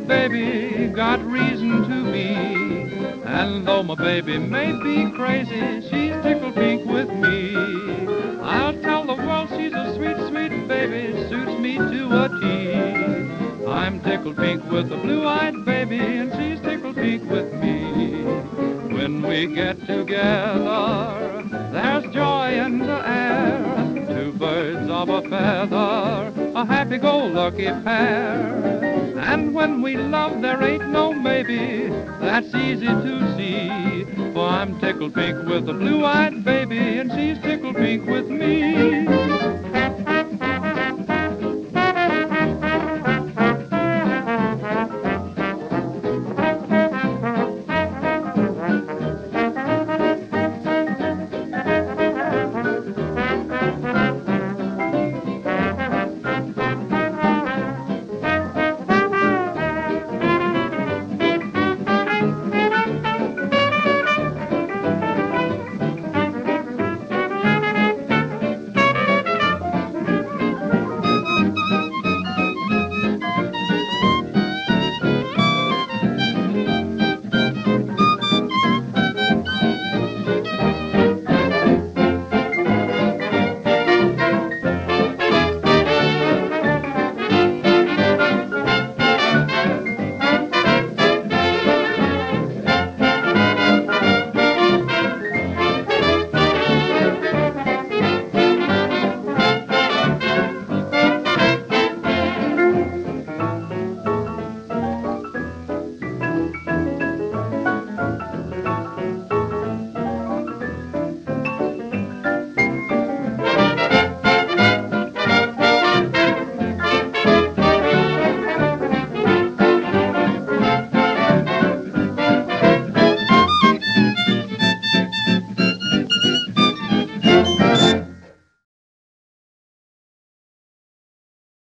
baby got reason to be. And though my baby may be crazy, she's tickled pink with me. I'll tell the world she's a sweet, sweet baby, suits me to a T. I'm tickled pink with a blue-eyed baby, and she's tickled pink with me. When we get together, there's joy in the air. Two birds of a feather, a happy-go-lucky pair. And when we love, there ain't no maybe, that's easy to see. For I'm tickled pink with a blue-eyed baby, and she's tickled pink with me.